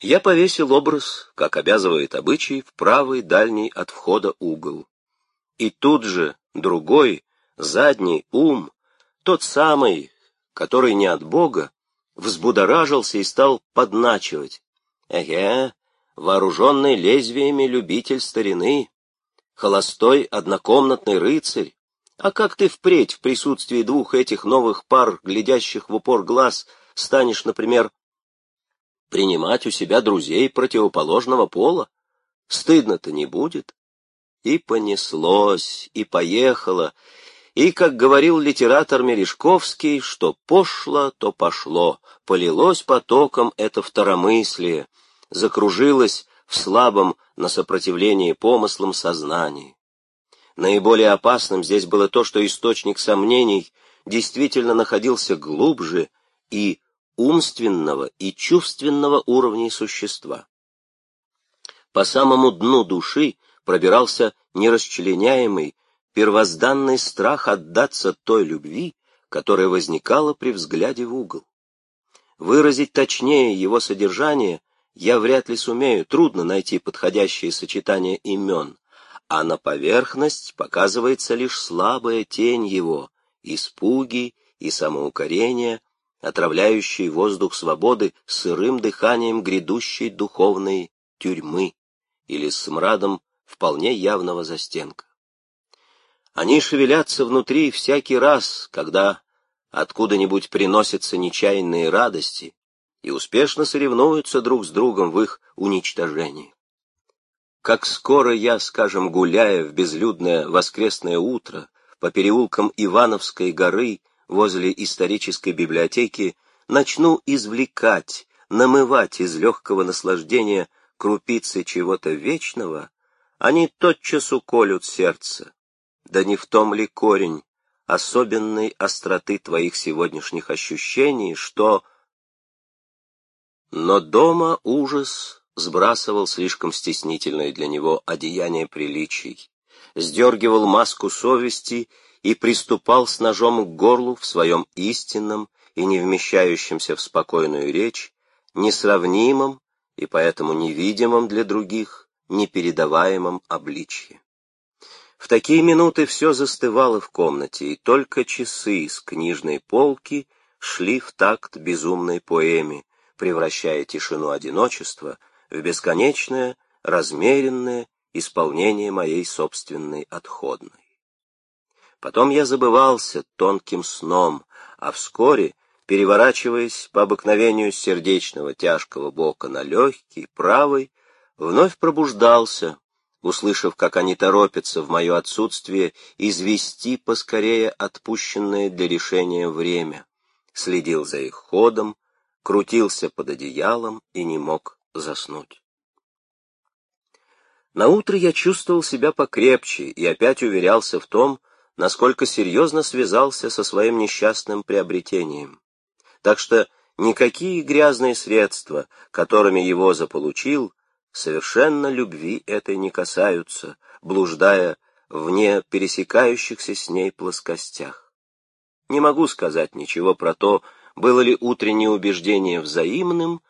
Я повесил образ, как обязывает обычай, в правый дальний от входа угол. И тут же другой, задний ум, тот самый, который не от Бога, взбудоражился и стал подначивать. Эге, вооруженный лезвиями любитель старины, холостой однокомнатный рыцарь, а как ты впредь в присутствии двух этих новых пар, глядящих в упор глаз, станешь, например, принимать у себя друзей противоположного пола? Стыдно-то не будет. И понеслось, и поехало, и, как говорил литератор Мережковский, что пошло, то пошло, полилось потоком это второмыслие, закружилось в слабом на сопротивление помыслам сознании. Наиболее опасным здесь было то, что источник сомнений действительно находился глубже и умственного и чувственного уровней существа. По самому дну души пробирался нерасчленяемый, первозданный страх отдаться той любви, которая возникала при взгляде в угол. Выразить точнее его содержание я вряд ли сумею, трудно найти подходящее сочетание имен, а на поверхность показывается лишь слабая тень его, испуги и самоукорение, отравляющие воздух свободы сырым дыханием грядущей духовной тюрьмы или смрадом вполне явного застенка. Они шевелятся внутри всякий раз, когда откуда-нибудь приносятся нечаянные радости и успешно соревнуются друг с другом в их уничтожении. Как скоро я, скажем, гуляя в безлюдное воскресное утро по переулкам Ивановской горы возле исторической библиотеки, начну извлекать, намывать из легкого наслаждения крупицы чего-то вечного, они тотчас уколют сердце. Да не в том ли корень особенной остроты твоих сегодняшних ощущений, что... Но дома ужас сбрасывал слишком стеснительное для него одеяние приличий, сдергивал маску совести и приступал с ножом к горлу в своем истинном и не вмещающемся в спокойную речь, несравнимом и поэтому невидимом для других, непередаваемом обличье. В такие минуты все застывало в комнате, и только часы с книжной полки шли в такт безумной поэме, превращая тишину одиночества в бесконечное, размеренное исполнение моей собственной отходной. Потом я забывался тонким сном, а вскоре, переворачиваясь по обыкновению сердечного тяжкого бока на легкий, правый, вновь пробуждался, услышав, как они торопятся в мое отсутствие извести поскорее отпущенное для решения время, следил за их ходом, крутился под одеялом и не мог заснуть. На утро я чувствовал себя покрепче и опять уверялся в том, насколько серьезно связался со своим несчастным приобретением. Так что никакие грязные средства, которыми его заполучил, совершенно любви этой не касаются, блуждая вне пересекающихся с ней плоскостях. Не могу сказать ничего про то, было ли утреннее убеждение взаимным,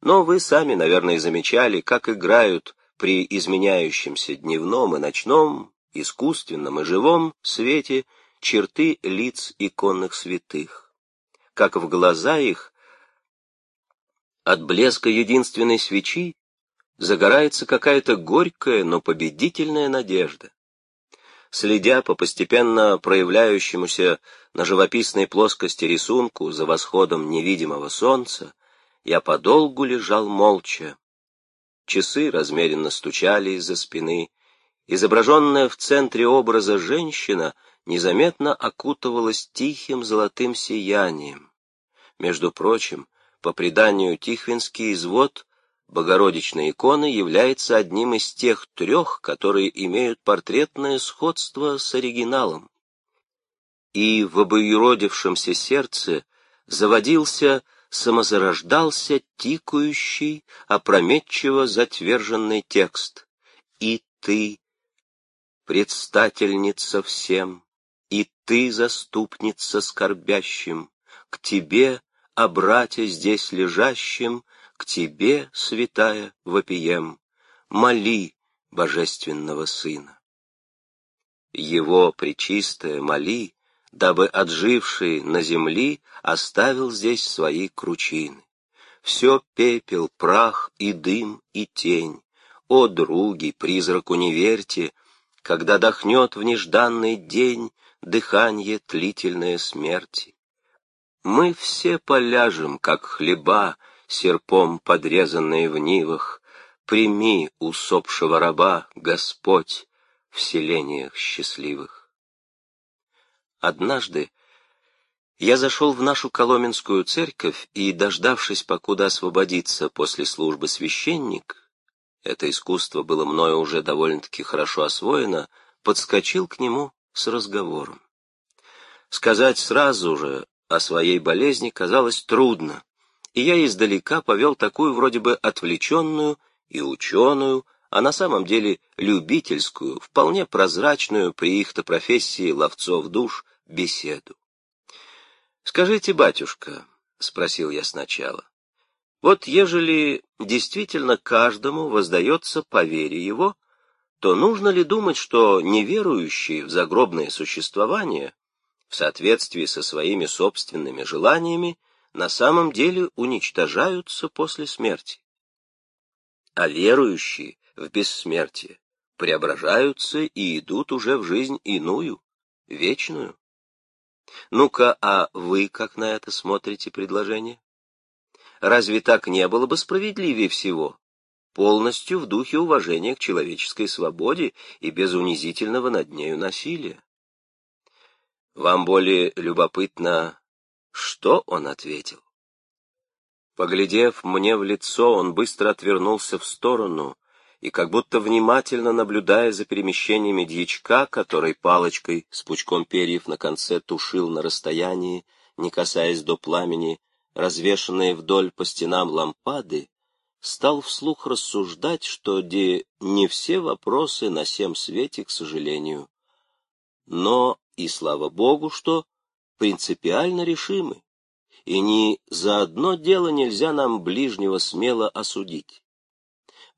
но вы сами, наверное, замечали, как играют при изменяющемся дневном и ночном, искусственном и живом свете черты лиц иконных святых, как в глаза их от блеска единственной свечи загорается какая-то горькая, но победительная надежда. Следя по постепенно проявляющемуся на живописной плоскости рисунку за восходом невидимого солнца, я подолгу лежал молча. Часы размеренно стучали из-за спины. Изображенная в центре образа женщина незаметно окутывалась тихим золотым сиянием. Между прочим, по преданию Тихвинский извод Богородичной иконы является одним из тех трех, которые имеют портретное сходство с оригиналом. И в обоюродившемся сердце заводился самозарождался тикающий, опрометчиво затверженный текст. «И ты, предстательница всем, и ты, заступница скорбящим, к тебе, о брате здесь лежащим, к тебе, святая, вопием, моли божественного Сына. Его причистое моли, дабы отживший на земли оставил здесь свои кручины. Все пепел, прах и дым и тень. О, други, призраку не верьте, когда дохнет в нежданный день дыхание тлительное смерти. Мы все поляжем, как хлеба, серпом подрезанные в нивах, прими усопшего раба, Господь, в селениях счастливых. Однажды я зашел в нашу Коломенскую церковь и, дождавшись, покуда освободится после службы священник, это искусство было мною уже довольно-таки хорошо освоено, подскочил к нему с разговором. Сказать сразу же о своей болезни казалось трудно, и я издалека повел такую вроде бы отвлеченную и ученую, а на самом деле любительскую, вполне прозрачную при их-то профессии ловцов душ беседу. «Скажите, батюшка», — спросил я сначала, — «вот ежели действительно каждому воздается по вере его, то нужно ли думать, что неверующие в загробное существование, в соответствии со своими собственными желаниями, на самом деле уничтожаются после смерти? А верующие в бессмертие преображаются и идут уже в жизнь иную, вечную. Ну-ка, а вы как на это смотрите предложение? Разве так не было бы справедливее всего? Полностью в духе уважения к человеческой свободе и без унизительного над нею насилия. Вам более любопытно, что он ответил? Поглядев мне в лицо, он быстро отвернулся в сторону и, как будто внимательно наблюдая за перемещениями дьячка, который палочкой с пучком перьев на конце тушил на расстоянии, не касаясь до пламени, развешанные вдоль по стенам лампады, стал вслух рассуждать, что де не все вопросы на всем свете, к сожалению, но и слава Богу, что принципиально решимы, и ни за одно дело нельзя нам ближнего смело осудить.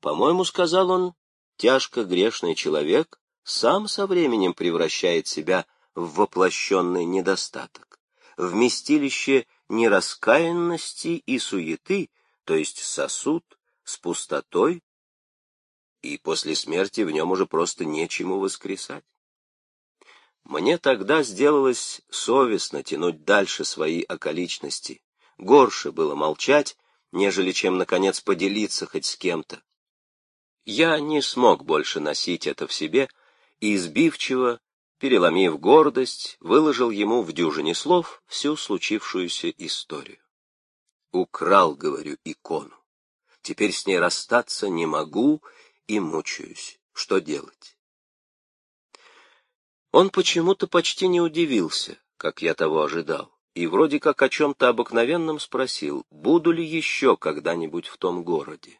По-моему, сказал он, тяжко грешный человек сам со временем превращает себя в воплощенный недостаток, вместилище нераскаянности и суеты, то есть сосуд с пустотой, и после смерти в нем уже просто нечему воскресать. Мне тогда сделалось совестно тянуть дальше свои околичности. Горше было молчать, нежели чем, наконец, поделиться хоть с кем-то. Я не смог больше носить это в себе и избивчиво, переломив гордость, выложил ему в дюжине слов всю случившуюся историю. Украл, говорю, икону. Теперь с ней расстаться не могу и мучаюсь. Что делать? Он почему-то почти не удивился, как я того ожидал, и вроде как о чем-то обыкновенном спросил, буду ли еще когда-нибудь в том городе.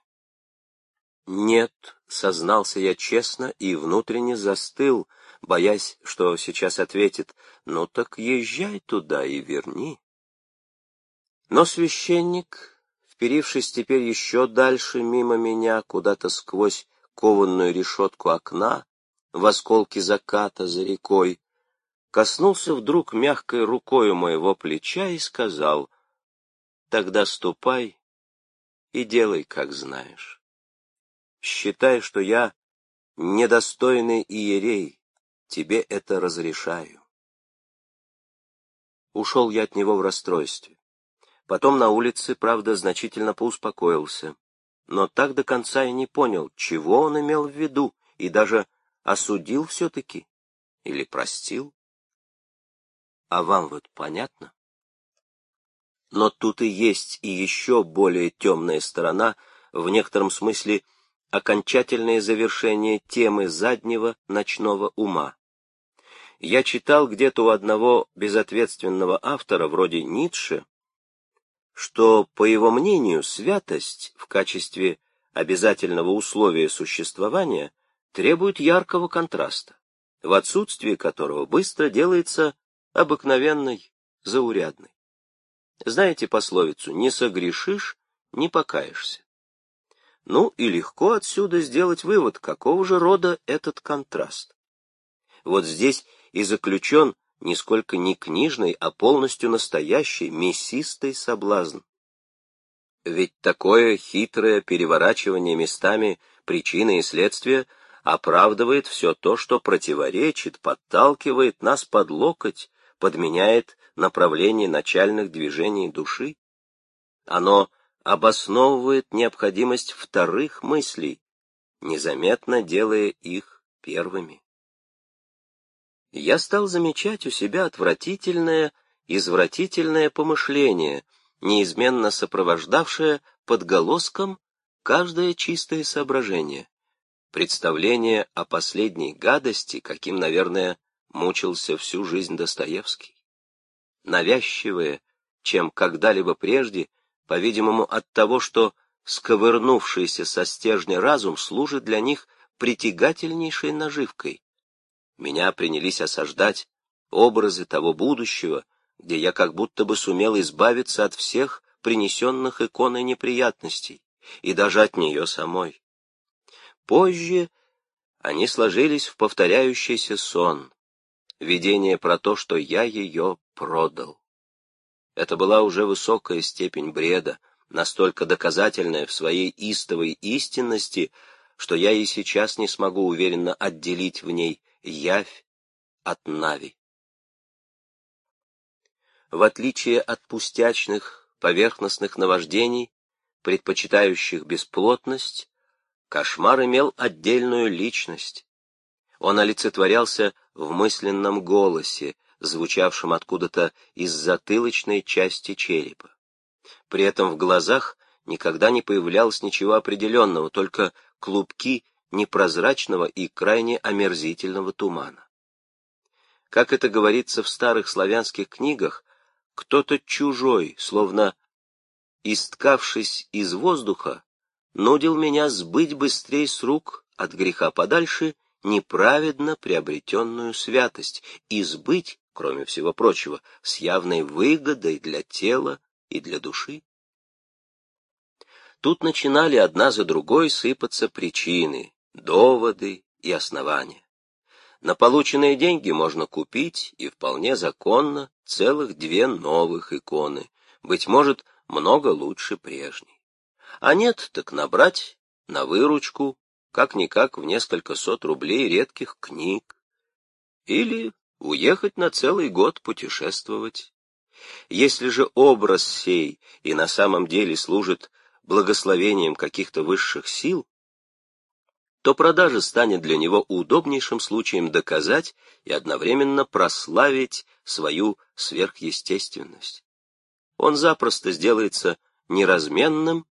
«Нет», — сознался я честно и внутренне застыл, боясь, что сейчас ответит, «Ну так езжай туда и верни». Но священник, вперившись теперь еще дальше мимо меня, куда-то сквозь кованную решетку окна, в осколке заката за рекой, коснулся вдруг мягкой рукою моего плеча и сказал, «Тогда ступай и делай, как знаешь» считай, что я недостойный иерей, тебе это разрешаю. Ушел я от него в расстройстве. Потом на улице, правда, значительно поуспокоился, но так до конца и не понял, чего он имел в виду, и даже осудил все-таки или простил. А вам вот понятно? Но тут и есть и еще более темная сторона, в некотором смысле окончательное завершение темы заднего ночного ума. Я читал где-то у одного безответственного автора, вроде Ницше, что, по его мнению, святость в качестве обязательного условия существования требует яркого контраста, в отсутствии которого быстро делается обыкновенной, заурядной. Знаете пословицу «не согрешишь, не покаешься. Ну и легко отсюда сделать вывод, какого же рода этот контраст. Вот здесь и заключен нисколько не книжный, а полностью настоящий мясистый соблазн. Ведь такое хитрое переворачивание местами причины и следствия оправдывает все то, что противоречит, подталкивает нас под локоть, подменяет направление начальных движений души. Оно обосновывает необходимость вторых мыслей, незаметно делая их первыми. Я стал замечать у себя отвратительное, извратительное помышление, неизменно сопровождавшее подголоском каждое чистое соображение, представление о последней гадости, каким, наверное, мучился всю жизнь Достоевский. Навязчивое, чем когда-либо прежде, по-видимому, от того, что сковырнувшийся со стержня разум служит для них притягательнейшей наживкой. Меня принялись осаждать образы того будущего, где я как будто бы сумел избавиться от всех принесенных иконой неприятностей, и даже от нее самой. Позже они сложились в повторяющийся сон, видение про то, что я ее продал. Это была уже высокая степень бреда, настолько доказательная в своей истовой истинности, что я и сейчас не смогу уверенно отделить в ней явь от нави. В отличие от пустячных, поверхностных наваждений, предпочитающих бесплотность, кошмар имел отдельную личность. Он олицетворялся в мысленном голосе, звучавшем откуда-то из затылочной части черепа. При этом в глазах никогда не появлялось ничего определенного, только клубки непрозрачного и крайне омерзительного тумана. Как это говорится в старых славянских книгах, кто-то чужой, словно исткавшись из воздуха, нудил меня сбыть быстрей с рук от греха подальше неправедно приобретенную святость и сбыть кроме всего прочего, с явной выгодой для тела и для души. Тут начинали одна за другой сыпаться причины, доводы и основания. На полученные деньги можно купить, и вполне законно, целых две новых иконы, быть может, много лучше прежней. А нет, так набрать на выручку, как-никак в несколько сот рублей редких книг. Или уехать на целый год путешествовать. Если же образ сей и на самом деле служит благословением каких-то высших сил, то продажа станет для него удобнейшим случаем доказать и одновременно прославить свою сверхъестественность. Он запросто сделается неразменным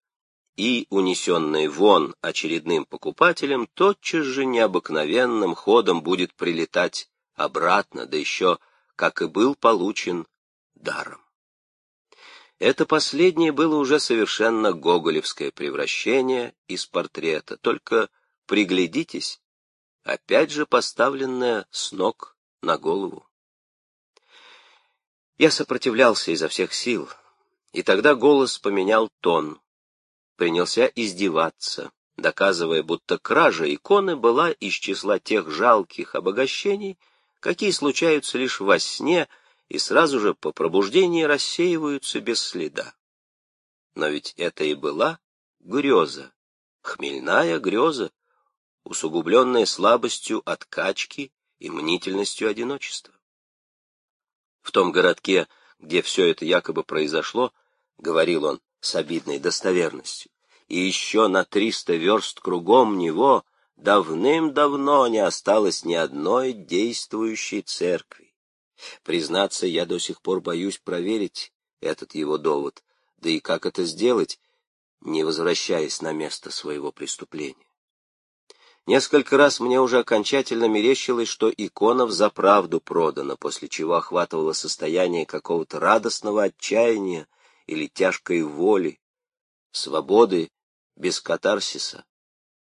и, унесенный вон очередным покупателем, тотчас же необыкновенным ходом будет прилетать обратно, да еще, как и был получен, даром. Это последнее было уже совершенно гоголевское превращение из портрета, только приглядитесь, опять же поставленное с ног на голову. Я сопротивлялся изо всех сил, и тогда голос поменял тон, принялся издеваться, доказывая, будто кража иконы была из числа тех жалких обогащений, какие случаются лишь во сне и сразу же по пробуждении рассеиваются без следа. Но ведь это и была греза, хмельная греза, усугубленная слабостью от качки и мнительностью одиночества. В том городке, где все это якобы произошло, говорил он с обидной достоверностью, и еще на триста верст кругом него давным-давно не осталось ни одной действующей церкви. Признаться, я до сих пор боюсь проверить этот его довод, да и как это сделать, не возвращаясь на место своего преступления. Несколько раз мне уже окончательно мерещилось, что икона за правду продана, после чего охватывало состояние какого-то радостного отчаяния или тяжкой воли, свободы без катарсиса,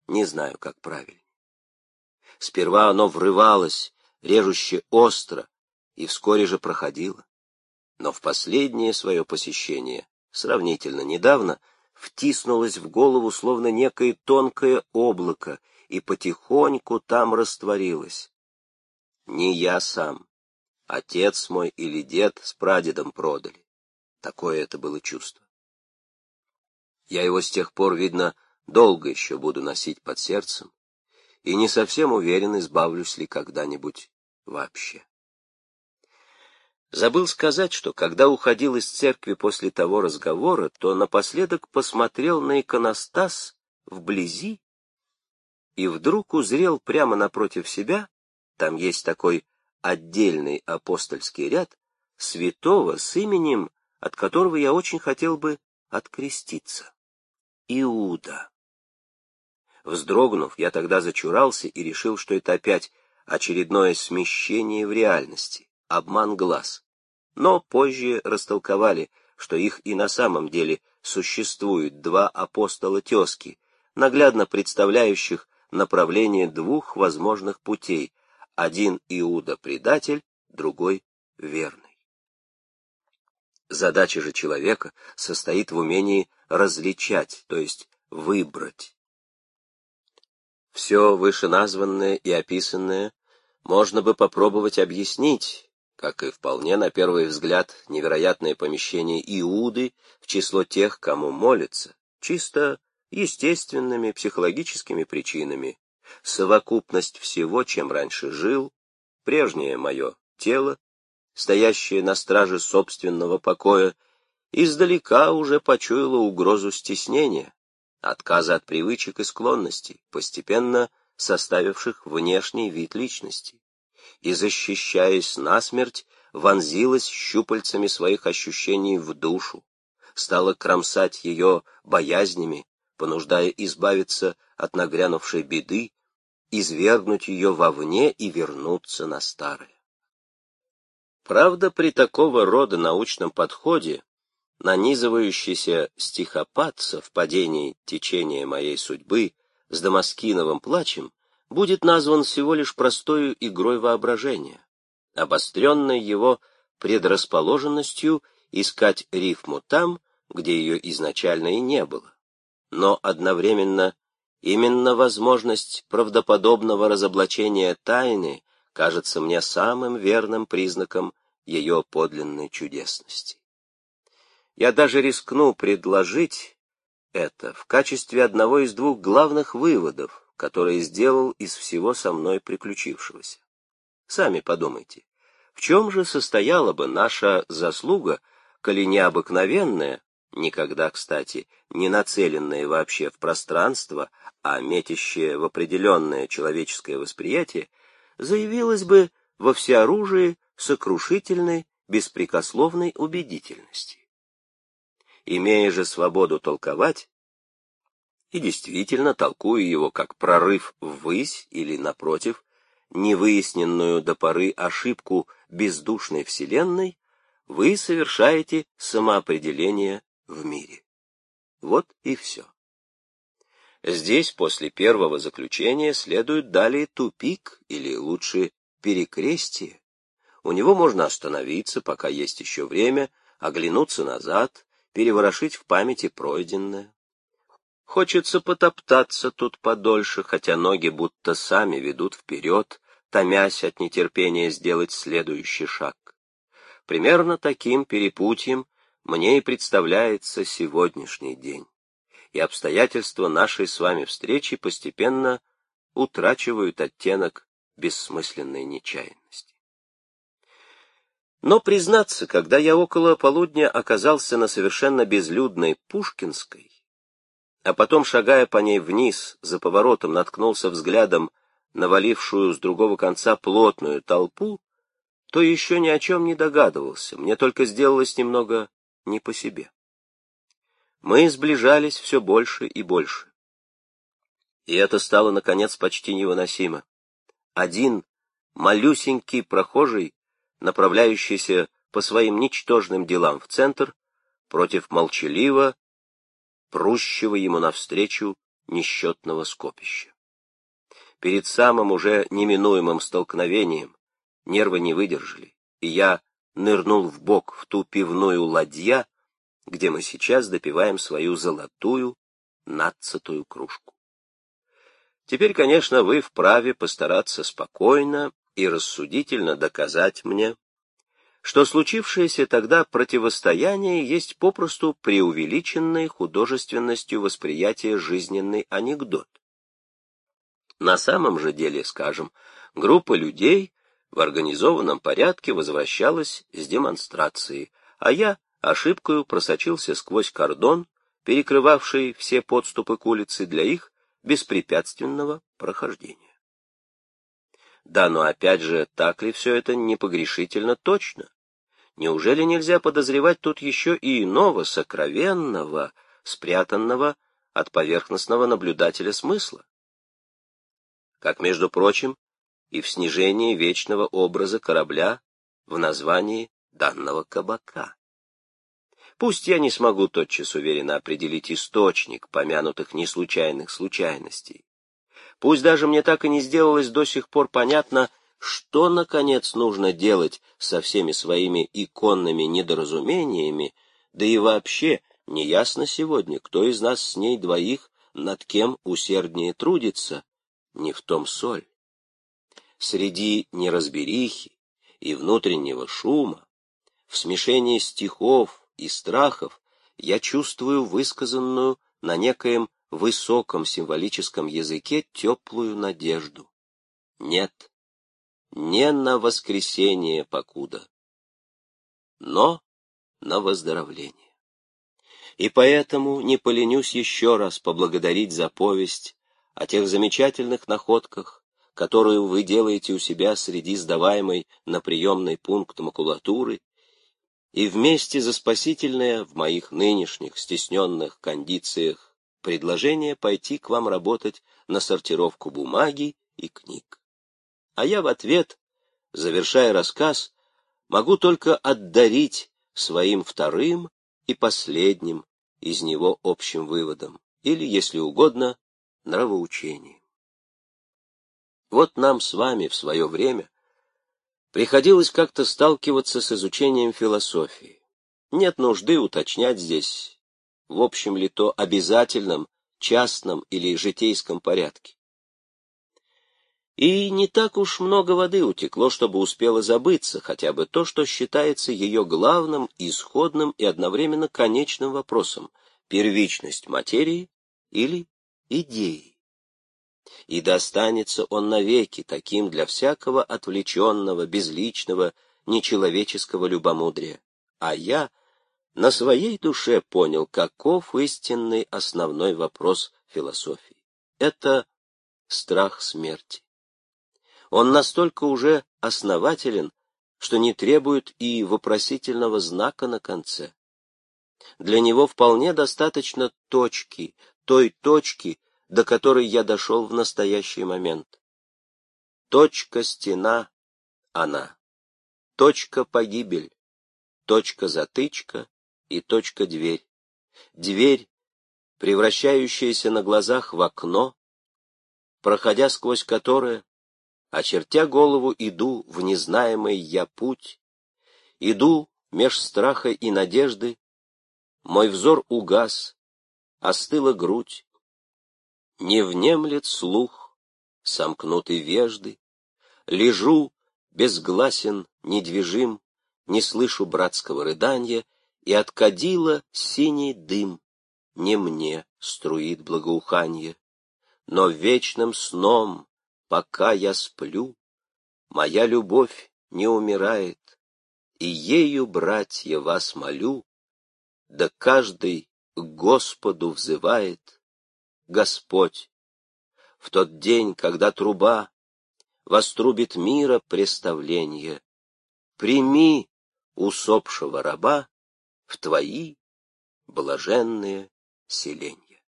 не знаю, как правильно. Сперва оно врывалось, режуще остро, и вскоре же проходило. Но в последнее свое посещение, сравнительно недавно, втиснулось в голову словно некое тонкое облако и потихоньку там растворилось. Не я сам, отец мой или дед с прадедом продали. Такое это было чувство. Я его с тех пор, видно, долго еще буду носить под сердцем, и не совсем уверен, избавлюсь ли когда-нибудь вообще. Забыл сказать, что когда уходил из церкви после того разговора, то напоследок посмотрел на иконостас вблизи и вдруг узрел прямо напротив себя, там есть такой отдельный апостольский ряд, святого с именем, от которого я очень хотел бы откреститься. Иуда. Вздрогнув, я тогда зачурался и решил, что это опять очередное смещение в реальности обман глаз. Но позже растолковали, что их и на самом деле существует два апостола тезки, наглядно представляющих направление двух возможных путей, один Иуда-предатель, другой верный. Задача же человека состоит в умении различать, то есть выбрать. Все вышеназванное и описанное можно бы попробовать объяснить, как и вполне на первый взгляд невероятное помещение Иуды в число тех, кому молится, чисто естественными психологическими причинами, совокупность всего, чем раньше жил, прежнее мое тело, стоящее на страже собственного покоя, издалека уже почуяло угрозу стеснения, отказа от привычек и склонностей, постепенно составивших внешний вид личности. И, защищаясь насмерть, вонзилась щупальцами своих ощущений в душу, стала кромсать ее боязнями, понуждая избавиться от нагрянувшей беды, извергнуть ее вовне и вернуться на старое. Правда, при такого рода научном подходе нанизывающийся стихопад совпадений течения моей судьбы с Дамаскиновым плачем будет назван всего лишь простою игрой воображения, обостренной его предрасположенностью искать рифму там, где ее изначально и не было. Но одновременно именно возможность правдоподобного разоблачения тайны кажется мне самым верным признаком ее подлинной чудесности. Я даже рискну предложить это в качестве одного из двух главных выводов, который сделал из всего со мной приключившегося. Сами подумайте, в чем же состояла бы наша заслуга, коли необыкновенная, никогда, кстати, не нацеленная вообще в пространство, а метящая в определенное человеческое восприятие, заявилась бы во всеоружии сокрушительной, беспрекословной убедительности. Имея же свободу толковать, и действительно толкую его как прорыв ввысь или, напротив, невыясненную до поры ошибку бездушной Вселенной, вы совершаете самоопределение в мире. Вот и все. Здесь после первого заключения следует далее тупик, или лучше перекрестие. У него можно остановиться, пока есть еще время, оглянуться назад, переворошить в памяти пройденное. Хочется потоптаться тут подольше, хотя ноги будто сами ведут вперед, томясь от нетерпения сделать следующий шаг. Примерно таким перепутьем мне и представляется сегодняшний день, и обстоятельства нашей с вами встречи постепенно утрачивают оттенок бессмысленной нечаянности. Но, признаться, когда я около полудня оказался на совершенно безлюдной Пушкинской, а потом, шагая по ней вниз, за поворотом наткнулся взглядом навалившую с другого конца плотную толпу, то еще ни о чем не догадывался, мне только сделалось немного не по себе. Мы сближались все больше и больше. И это стало, наконец, почти невыносимо. Один малюсенький прохожий, направляющийся по своим ничтожным делам в центр, против молчаливо прущего ему навстречу несчетного скопища. Перед самым уже неминуемым столкновением нервы не выдержали, и я нырнул в бок в ту пивную ладья, где мы сейчас допиваем свою золотую надцатую кружку. Теперь, конечно, вы вправе постараться спокойно и рассудительно доказать мне, что случившееся тогда противостояние есть попросту преувеличенной художественностью восприятия жизненный анекдот. На самом же деле, скажем, группа людей в организованном порядке возвращалась с демонстрации, а я ошибкою просочился сквозь кордон, перекрывавший все подступы к улице для их беспрепятственного прохождения. Да, но опять же, так ли все это непогрешительно точно? Неужели нельзя подозревать тут еще и иного, сокровенного, спрятанного от поверхностного наблюдателя смысла? Как, между прочим, и в снижении вечного образа корабля в названии данного кабака. Пусть я не смогу тотчас уверенно определить источник помянутых неслучайных случайностей. Пусть даже мне так и не сделалось до сих пор понятно, что, наконец, нужно делать со всеми своими иконными недоразумениями, да и вообще неясно сегодня, кто из нас с ней двоих над кем усерднее трудится, не в том соль. Среди неразберихи и внутреннего шума, в смешении стихов и страхов, я чувствую высказанную на некоем высоком символическом языке теплую надежду. Нет, не на воскресение покуда, но на выздоровление. И поэтому не поленюсь еще раз поблагодарить за повесть о тех замечательных находках, которую вы делаете у себя среди сдаваемой на приемный пункт макулатуры, и вместе за спасительное в моих нынешних стесненных кондициях предложение пойти к вам работать на сортировку бумаги и книг. А я в ответ, завершая рассказ, могу только отдарить своим вторым и последним из него общим выводом, или, если угодно, нравоучением. Вот нам с вами в свое время приходилось как-то сталкиваться с изучением философии. Нет нужды уточнять здесь, в общем ли то обязательном, частном или житейском порядке. И не так уж много воды утекло, чтобы успело забыться хотя бы то, что считается ее главным, исходным и одновременно конечным вопросом — первичность материи или идеи и достанется он навеки таким для всякого отвлеченного, безличного, нечеловеческого любомудрия. А я на своей душе понял, каков истинный основной вопрос философии. Это страх смерти. Он настолько уже основателен, что не требует и вопросительного знака на конце. Для него вполне достаточно точки, той точки, до которой я дошел в настоящий момент. Точка стена — она. Точка погибель, точка затычка и точка дверь. Дверь, превращающаяся на глазах в окно, проходя сквозь которое, очертя голову, иду в незнаемый я путь, иду меж страха и надежды, мой взор угас, остыла грудь, не внемлет слух, сомкнуты вежды, Лежу, безгласен, недвижим, Не слышу братского рыдания, И от кадила синий дым. Не мне струит благоуханье, Но вечным сном, пока я сплю, Моя любовь не умирает, И ею, братья, вас молю, Да каждый к Господу взывает, Господь, в тот день, когда труба вострубит мира преставление, прими усопшего раба в твои блаженные селения.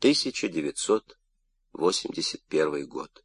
1981 год